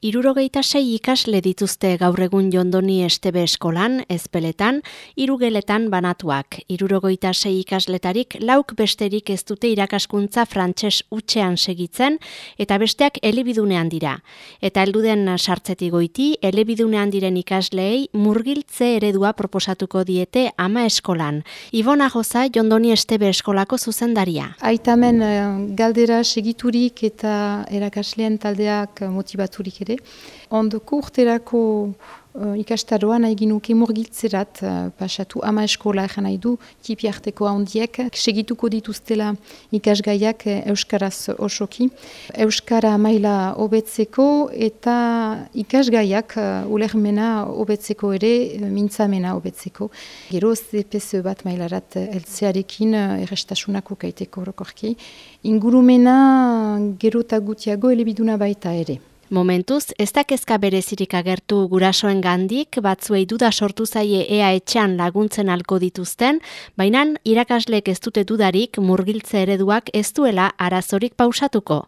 Irurogeita sei ikasle dituzte gaur egun jondoni estebe eskolan, ezpeletan, irugeletan banatuak. Irurogeita sei ikasletarik lauk besterik ez dute irakaskuntza frantses utxean segitzen eta besteak elebidunean dira. Eta helduden sartzeti goiti, elebidunean diren ikasleei murgiltze eredua proposatuko diete ama eskolan. Ibona Joza jondoni estebe eskolako zuzendaria. Aitamen eh, galdera segiturik eta erakasleen taldeak motivaturik ere ere. Ondoko urterako uh, ikastaroan nahi ginuke murgiltzerat uh, pasatu ama eskola egin nahi du tipi harteko handiek segituko dituztela ikasgaiak uh, Euskaraz osoki. Euskara maila hobetzeko eta ikasgaiak uh, ulermena hobetzeko ere mintzamena hobetzeko. Gero ZPS bat mailarat eltzearekin uh, errestasunako kaiteko horokorki. Ingurumena gero eta elebiduna baita ere. Momentuz, ez da kezka berezirik agertu gurasoen gandik, batzuei duda sortu zaie ea etxean laguntzen alko dituzten, baina irakaslek ez dute dudarik murgiltze ereduak ez duela arazorik pausatuko.